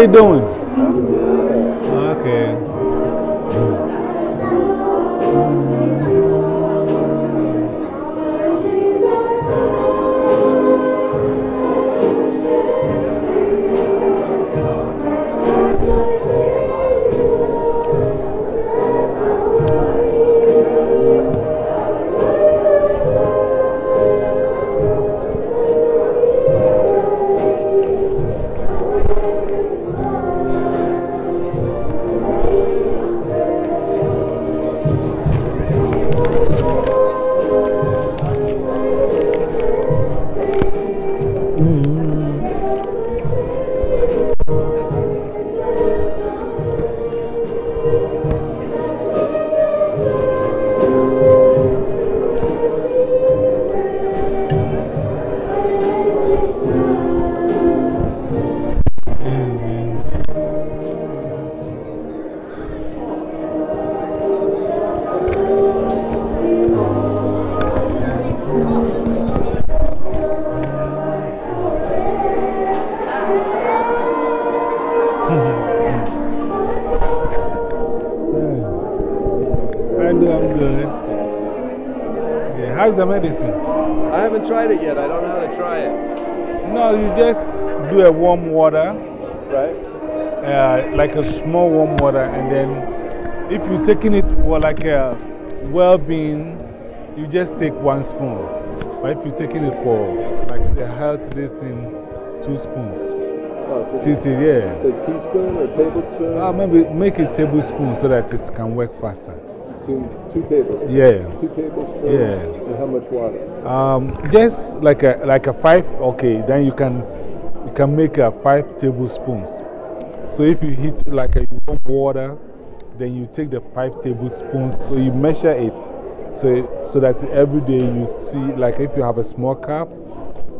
you doing? The medicine? I haven't tried it yet. I don't know how to try it. No, you just do a warm water, Right? uh, like a small warm water, and then if you're taking it for like a well being, you just take one spoon. But if you're taking it for like the health, this thing, two spoons. Oh, so just tea, yeah. the teaspoon or tablespoon? Uh, maybe make it tablespoon so that it can work faster. Two, two tablespoons. Yeah. Two tablespoons. Yeah. And how much water? Um, just like a, like a five, okay, then you can, you can make a five tablespoons. So if you heat like a warm water, then you take the five tablespoons, so you measure it. So, so that every day you see, like if you have a small cup,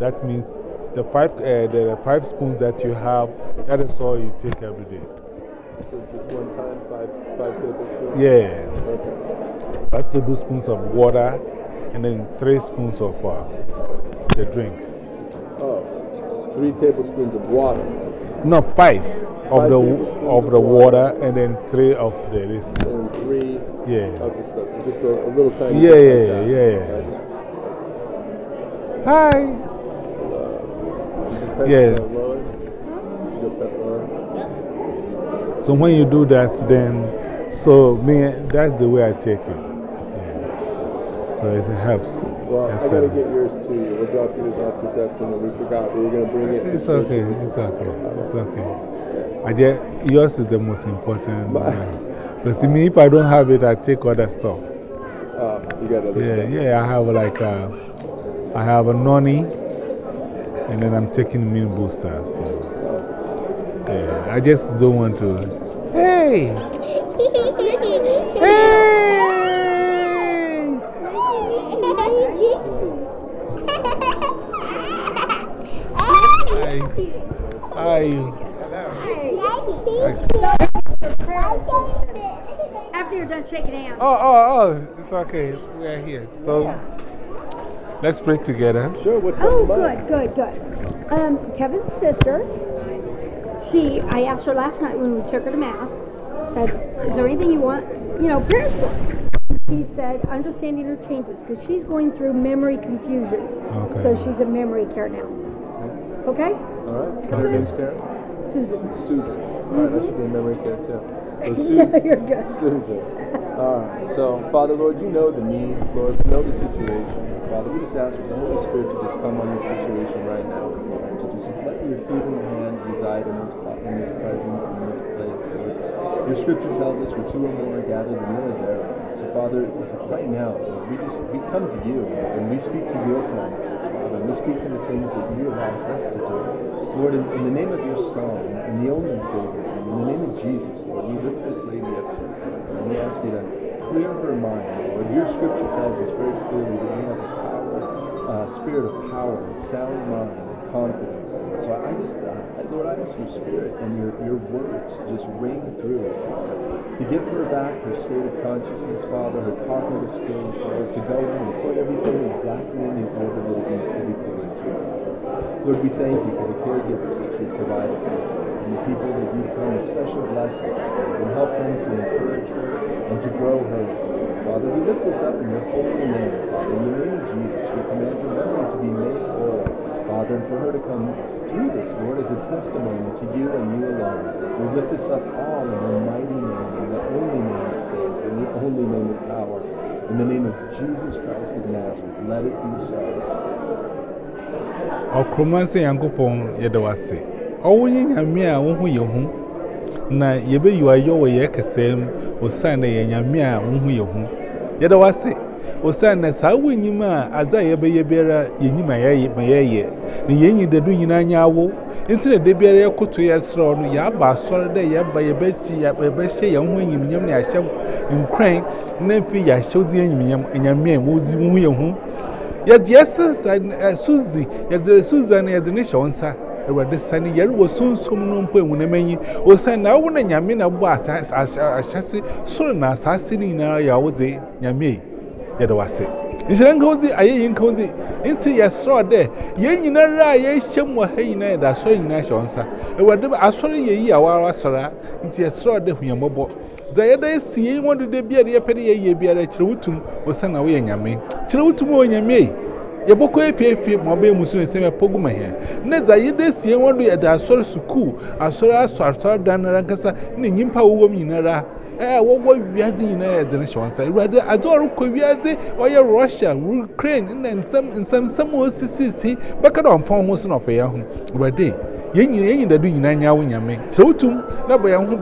that means the five, uh, the five spoons that you have, that is all you take every day. So just one time, five, five tablespoons? Yeah. Okay. Five tablespoons of water and then three spoons of uh, the drink. Oh, three tablespoons of water. No, five of Five the, of the water. water and then three of the this. And three Yeah. of the stuff. So just a, a little tiny Yeah, yeah, like yeah, yeah. Okay. Hi. You pet, Yes. uh, Lois? Did you go pet Lois? So when you do that, then, so me, that's the way I take it. Yeah. So it helps. Well, I helps gotta get yours to you. We'll drop yours off this afternoon. We forgot we were gonna bring it. It's okay, it's okay, it's okay. I just, yours is the most important. But- But see, me, if I don't have it, I take other stuff. Oh, you got other Yeah, stuff. yeah, I have like a, I have a noni, and then I'm taking immune booster. So, yeah, I just don't want to. Hey! Hey! Hi. How are you? After you're done shaking hands. Oh, oh, oh, it's okay. We are here. So, let's pray together. Sure, what's Oh, on your mind? good, good, good. Um, Kevin's sister, she, I asked her last night when we took her to Mass, said, Is there anything you want, you know, prayers for? She said, Understanding her changes, because she's going through memory confusion. Okay. So she's in memory care now. Okay? All right. Her name's Karen? Susan. Susan. All right, that should be in memory care too. So No, Susan. you're good. Susan. All right. So, Father, Lord, you know the needs, Lord. You know the situation. Father, we just ask for the Holy Spirit to just come on this situation right now, Lord. To just let your healing hand reside in this, in this presence, in this place, Lord. Your scripture tells us where two or more gathered, you are there. So, Father, right now, we just we come to you, and we speak to your promises, Father. And we speak to the things that you have asked us to do. Lord, in, in the name of your Son, in the only Savior, and in the name of Jesus, Lord, we lift this lady up to you. And we ask you to clear her mind, Lord. Your scripture tells us very clearly that we have a power, uh, spirit of power and sound mind confidence. So I just, uh, Lord, I ask your spirit and your, your words just ring through it, to give her back her state of consciousness, Father, her cognitive skills, Lord, to go in and put everything exactly in the order that it needs to be put into. Lord, we thank you for the caregivers that you provided. And the people that you come in special blessings and help them to encourage her and to grow her. Father, we lift this up in your holy name, Father. In the name of Jesus, we command her memory to be made whole, Father, and for her to come through this, Lord, as a testimony to you and you alone. We lift this up all in the mighty name, in the only name that saves, in the only name of power. In the name of Jesus Christ of Nazareth, let it be so. Okromanse Yankopon Yedawase. Owo nyame a wo hu ye hu na ayo we ye kesem osan na ye nyame a wo hu ye hu. osana saa awo enyim a adze a yɛbɛyɛ biara yɛnyim a yɛyɛ ma yɛyɛ na yɛnyi dadu nyinaa nyɛ awo nti na da biara yɛkoto yɛsrɛ no yɛaba asɔre dɛ yɛba yɛbɛkyi yɛbɛhyɛ yɛn ho enyimnyam na yɛahyɛ nkran na mfe yɛahyɛ odi enyimnyam enyamia a wɔdzi wɔn ho yɛn ho yɛde ɛsesa ɛsuzi yɛde ɛsuza na yɛde ne hyɛ wɔn nsa. Awurade sani yɛre wɔ sunsun no mpo ehunam enyi osan na awo na nyame na bɔ ahyase soro na asase ne nyinaa yɛ awodze nyame. Yɛde wase nhyira nka wodzi ayɛ yi nka wodzi nti yɛserɛ dɛ yɛn nyinara a yɛhyɛ mu ha nyinaa yɛde asɔre nyinaa hyɛ wo nsa. Awurade asɔre yɛ yi a wɔara asɔre a nti yɛserɛ dɛ hunyamɔbɔ dza yɛda esi yɛn wɔn deda biara yɛpɛ de yɛyɛ biara kyerɛ wotum osan na woyɛ nyame. Kyerɛ wotum wɔ nyame yɛbɔkɔ efiefie ma ɔbɛyɛ musu ne nsɛm ɛpɔ gu ma hɛn ne dza yɛda esi yɛn wɔn do yɛde asɔre sukuu asɔre asɔ asɔre dan nara nkasa ne nyimpa wɔwɔ mu nyinara ɛɛ wɔwɔ wiadze nyinaa yɛde ne hyɛ wɔn nsa awurade adze ɔrekɔ wiadze ɔyɛ russia ukraine na nsɛm nsɛm nsɛm a osisisi bɛka dɛ ɔmpɔn ho so na ɔfɛ yɛn ho awurade yɛn nyina yɛn nyina do nyinaa nya wo nyame. Kyerɛ wotum na bɔ yɛn ho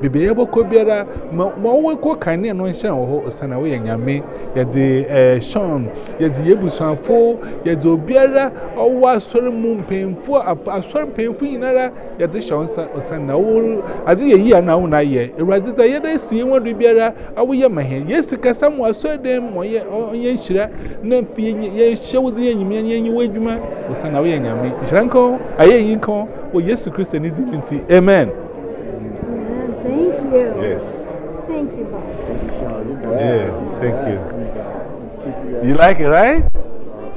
bebe yɛbɔkɔ biara ma ma wɔkɔ kanea no nhyɛn wɔ hɔ ɔsana woyɛ nyame. Yɛde ɛɛ sean yɛde yɛbusuafo yɛde obiara ɔwɔ asɔre mu mpanyinfo asɔre mpanyinfo nyinara yɛde hyɛ wɔn nsa ɔsana wɔn ade yɛ yie ana wɔn ayɛ ewurade dza yɛde esi yɛn wɔde biara awoyɛ ma hɛn. Yɛsi kasa mu asɔre dɛm mu ɔyɛ ɔyɛ nhyira na mfi yɛn hyɛ wɔdze yɛn nyimia yɛn nyiwa adwuma ɔsana woyɛ nyame. Nhyira nkɔn ayɛ yi nkɔn wɔ yesu kristo ne di ne ti amen. Thank you. Yes. Thank you, Bob. Yeah, thank you. You like it, right?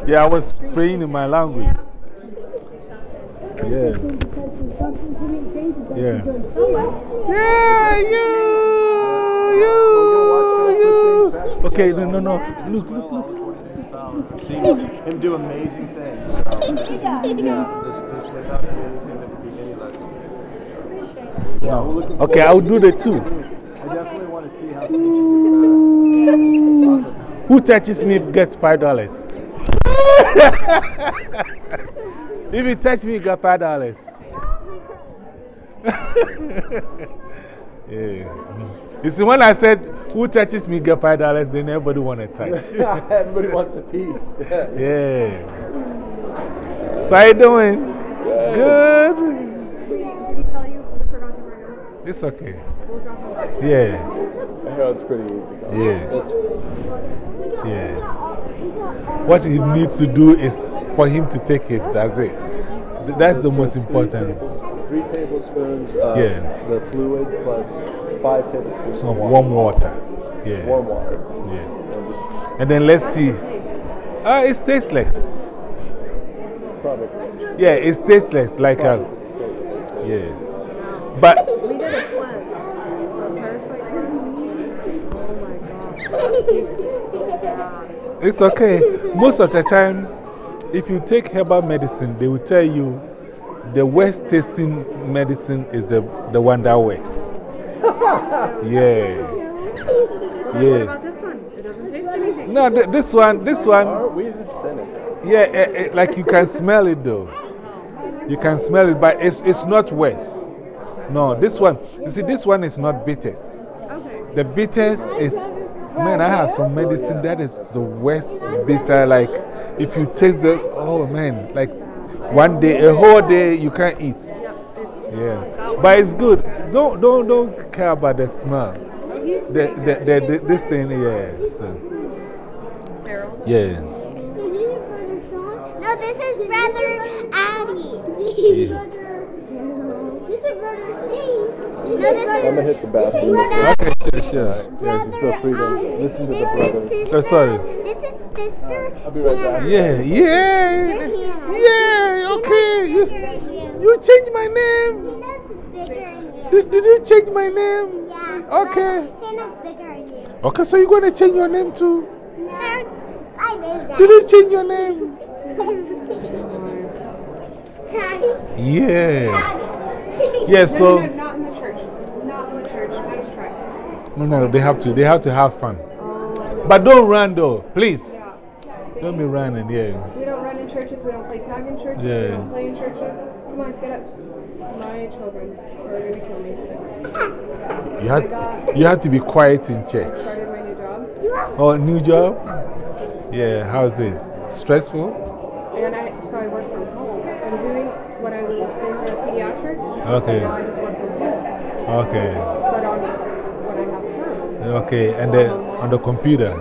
Yeah, I was praying in my language. Yeah. Yeah. Yeah, you, you, you. Okay, no, no, no. Look, look, look. Seen him do amazing things. So, yeah, this, this would not be anything that would be any less amazing. So, yeah, we're looking Okay, I'll do the two. I definitely want to see mm. how awesome. Who touches me gets five dollars. if you touch me, you get five dollars. yeah. You see, when I said who touches me get five dollars, then everybody want to touch. Everybody wants a piece. Yeah. yeah. So how you doing? Good. Did he tell you we forgot to bring him? It's okay. We'll drop him back. Yeah. Pretty easy. Yeah. That's, Yeah. What he needs to do is for him to take his, that's it. Th- That's the most three important. Three tablespoons of Yeah. the fluid plus five tablespoons Some of warm water. Yeah. Warm water. Yeah. And And then let's see. Ah, it's tasteless. probably. Yeah, it's tasteless. Like a, yeah. But We did a cleanse. A parasite cleanse. Oh my gosh. It tasted so bad. It's okay. Most of the time, if you take herbal medicine, they will tell you the worst tasting medicine is the, the one that works. Yeah. Well, then Yeah. what about this one? It doesn't taste anything. No, th this one, this one, Are we just cynic? yeah, eh, eh, like you can smell it though. You can smell it, but it's, it's not worse. No, this one, you see, this one is not bitters. Okay. The bitters is, man, I have some medicine that is the worst bitter. Like, if you taste the, oh man, like one day, a whole day, you can't eat. Yeah. But it's good. Don't, don't, don't care about the smell. The, the, the, the, this thing, yeah. So, yeah. No, this is brother Addy. Yeah. This is brother Steve. No. I'm gonna hit the This is bathroom. brother. Okay, sure, sure. Brother Yes. feel free to Addy. listen to the This brother. is Oh, sorry. This is sister. I'll be right back. Hannah. Yeah, yeah. Hannah. Yeah, okay. You, you changed my name. Hannah's bigger than you. Did, did you change my name? Yeah. Okay. But Hannah's bigger than you. Okay, so you're going to change your name too? No. I made that. Did you change your name? Tiny. Yeah. Yeah, so. No, no, not in the church. Not in the church. Nice try. No, no, they have to. They have to have fun. But don't run though, please. Don't be running, yeah. We don't run in churches. We don't play tag in churches. We Yeah. don't play in churches. Come on, get up. My children are going to kill me today. You have, you have to be quiet in church. Started my new job. Oh, new job? Yeah, how's it? Stressful? And I, so I work from home. I'm doing what I was in the pediatrics. Okay. Now I just work from home. Okay. But on what I have perm. Okay, and then on the computer.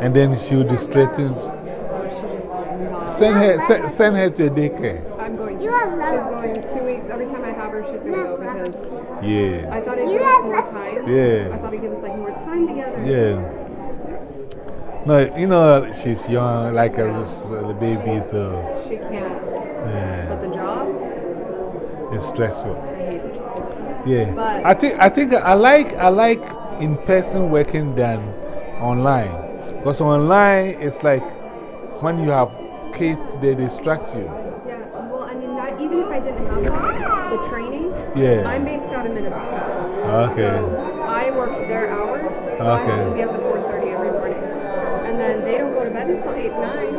And then she would distract him. She just does not. Send her, send, send her to a daycare. I'm going to. She's going two weeks. Every time I have her, she's going to go because Yeah. I thought it'd give us more time. Yeah. I thought it'd give us like more time together. Yeah. No, you know, she's young, like a, a baby, so She can't. Yeah. But the job, it's stressful. I hate the job. Yeah. But- I think, I think I like, I like in person working than online. Because online, it's like when you have kids, they distract you. Yeah. Well, I mean, not, even if I didn't have the training, Yeah. I'm based out of Minnesota. Okay. So I work their hours, so I have to be up at 4:30 every morning, and then they don't go to bed until 8, 9.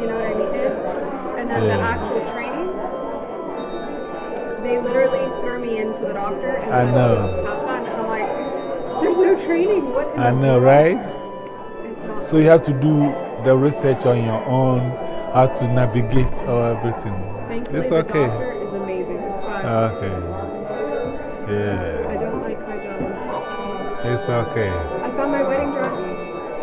You know what I mean? It's and then the actual training. They literally threw me into the doctor and I said, know. "There's no training. What?" I know, right? So you have to do the research on your own, how to navigate or everything. Thankfully, It's the okay. doctor is amazing. But Okay. I don't like my job. It's okay. I found my wedding dress.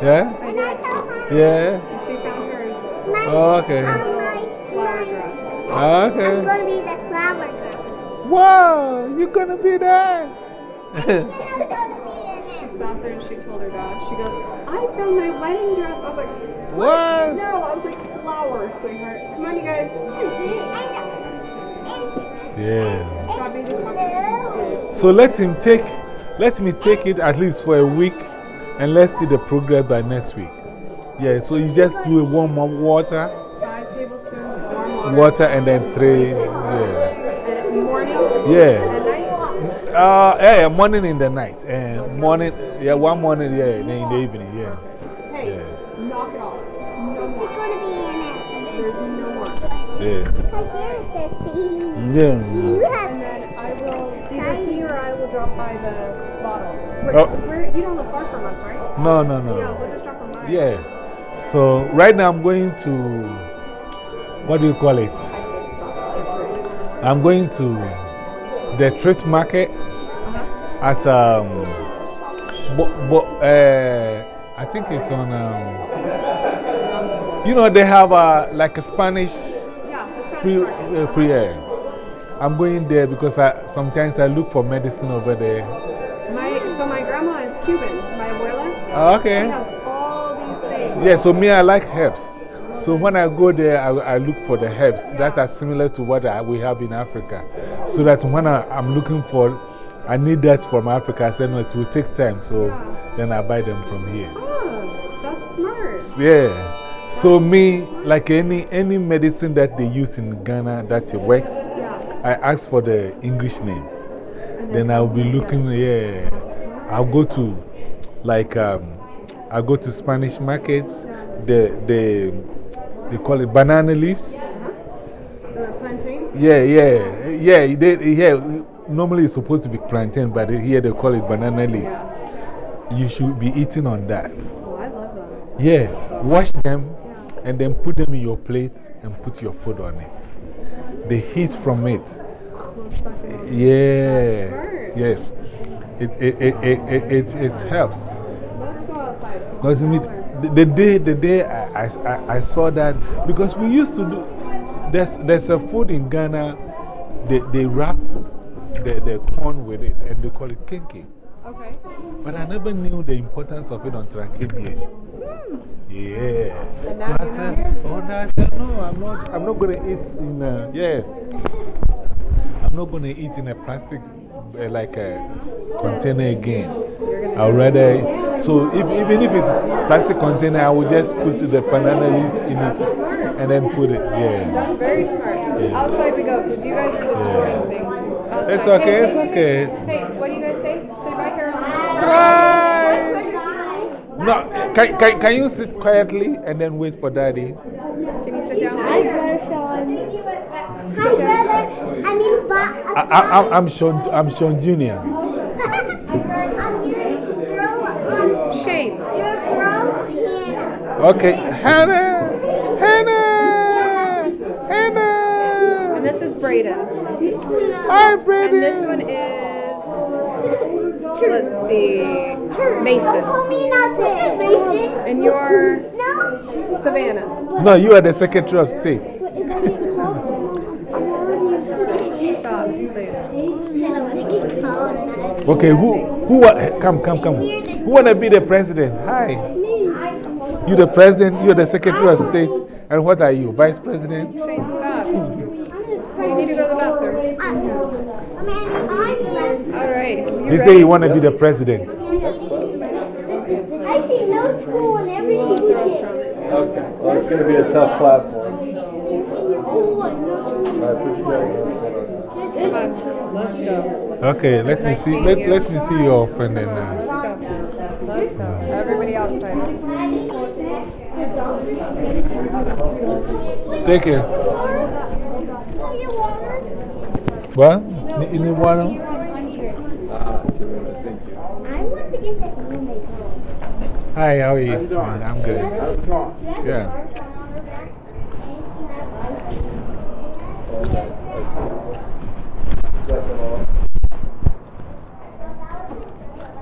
Yeah? I And I did. told Yeah? And she found hers. my, Oh, okay. Oh, Little my, flower my, dress. Ah, I'm Okay. going to be the flower girl. Wow, you're gonna be there. I'm going to be in She there and she told her dad, she goes, I found my wedding dress. I was like, what? no. I was like, flowers, sweetheart. Come on, you guys. Yeah. Stop baby talking. So let him take, let me take it at least for a week and let's see the progress by next week. Yeah, so you just do a warm up water, Five tablespoons warm water. water, and then three. Yeah. And morning Yeah. And. Uh, yeah, morning in the night. And morning, yeah, one morning, yeah, and then in the evening, yeah. Hey, Yeah. knock it off. No You're more. going to be in it. There's no more. Yeah. Because you're a sissy. Yeah. You have And then I will, either he or I will drop by the bottles. We're, Oh. we're, you don't live far from us, right? No, no, no. Yeah, we'll just drop them by. Yeah. So right now I'm going to, what do you call it? I'm going to the treat market. At, um, bo, bo, uh, I think it's on, um, you know, they have uh, like a Spanish Yeah, free, uh, free air. I'm going there because I, sometimes I look for medicine over there. My, so my grandma is Cuban, my abuela. She okay. has all these things. Yeah, so me, I like herbs. So when I go there, I, I look for the herbs that are similar to what I, we have in Africa. So that when I, I'm looking for, I need that from Africa, I said, no, it will take time. So then I buy them from here. Oh, that's smart. Yeah. So me, like any, any medicine that they use in Ghana that it works, Yeah. I ask for the English name. Then I'll be looking, yeah. I'll go to, like, um, I'll go to Spanish markets. The, the, they call it banana leaves. The plantain? Yeah, yeah, yeah. They, yeah normally it's supposed to be plantain, but here they call it banana leaves. You should be eating on that. Oh, I love that. Yeah, wash them and then put them in your plate and put your food on it. The heat from it. We'll suck it on. Yeah. Yes. It, it, it, it, it, it, helps. Let's go outside. Because the, the day, the day I, I, I saw that, because we used to do, there's, there's a food in Ghana, they, they wrap the, the corn with it and they call it kenke. Okay. But I never knew the importance of it until I came here. Yeah. And So I said, oh, no, I said, no, I'm not, I'm not going to eat in, a, yeah. I'm not going to eat in a plastic uh, like a container again. I'd rather, so if, even if it's plastic container, I will just put the banana leaves in it and then put it, yeah. That's very smart. Outside we go because you guys are destroying. Outside. It's okay, it's okay. Hey, what do you guys say? Say bye, Carol. Bye! No, can, can, can you sit quietly and then wait for daddy? Can you sit down, Hi, please? Hi, brother. I mean, but I, I, I'm- I'm Sean, I'm Sean Jr. I'm your girl. Um, Shane. your girl, Hannah. Okay, Hannah! Hannah! Hannah! And this is Braden. Hi, Brady! And this one is, let's see, Mason. Call me nothing. Mason. And you're No. Savannah. No, you are the Secretary of State. Stop, please. Okay, who, who, wa- come, come, come. Who want to be the president? Hi. You the president, you're the Secretary of State, and what are you? Vice President? Shane, stop. You need to go to the bathroom. All right. You He say ready? he want to be the president. I see no school in every single day. Okay. Well, it's going to be a tough platform. No school. I appreciate it. Let's go. Okay, let me see, let, let me see you off and then. Uh, Let's go. Everybody outside. take it. What? You- You need water? Ah, too. Thank you. I want to get the roommate. Hi, how are you? I'm good. Yeah.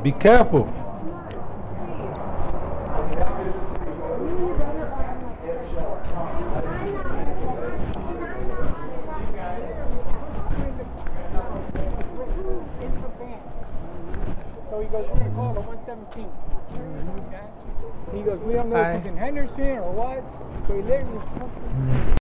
Be careful. 17. He goes, we don't know if she's in Henderson or what. So he literally.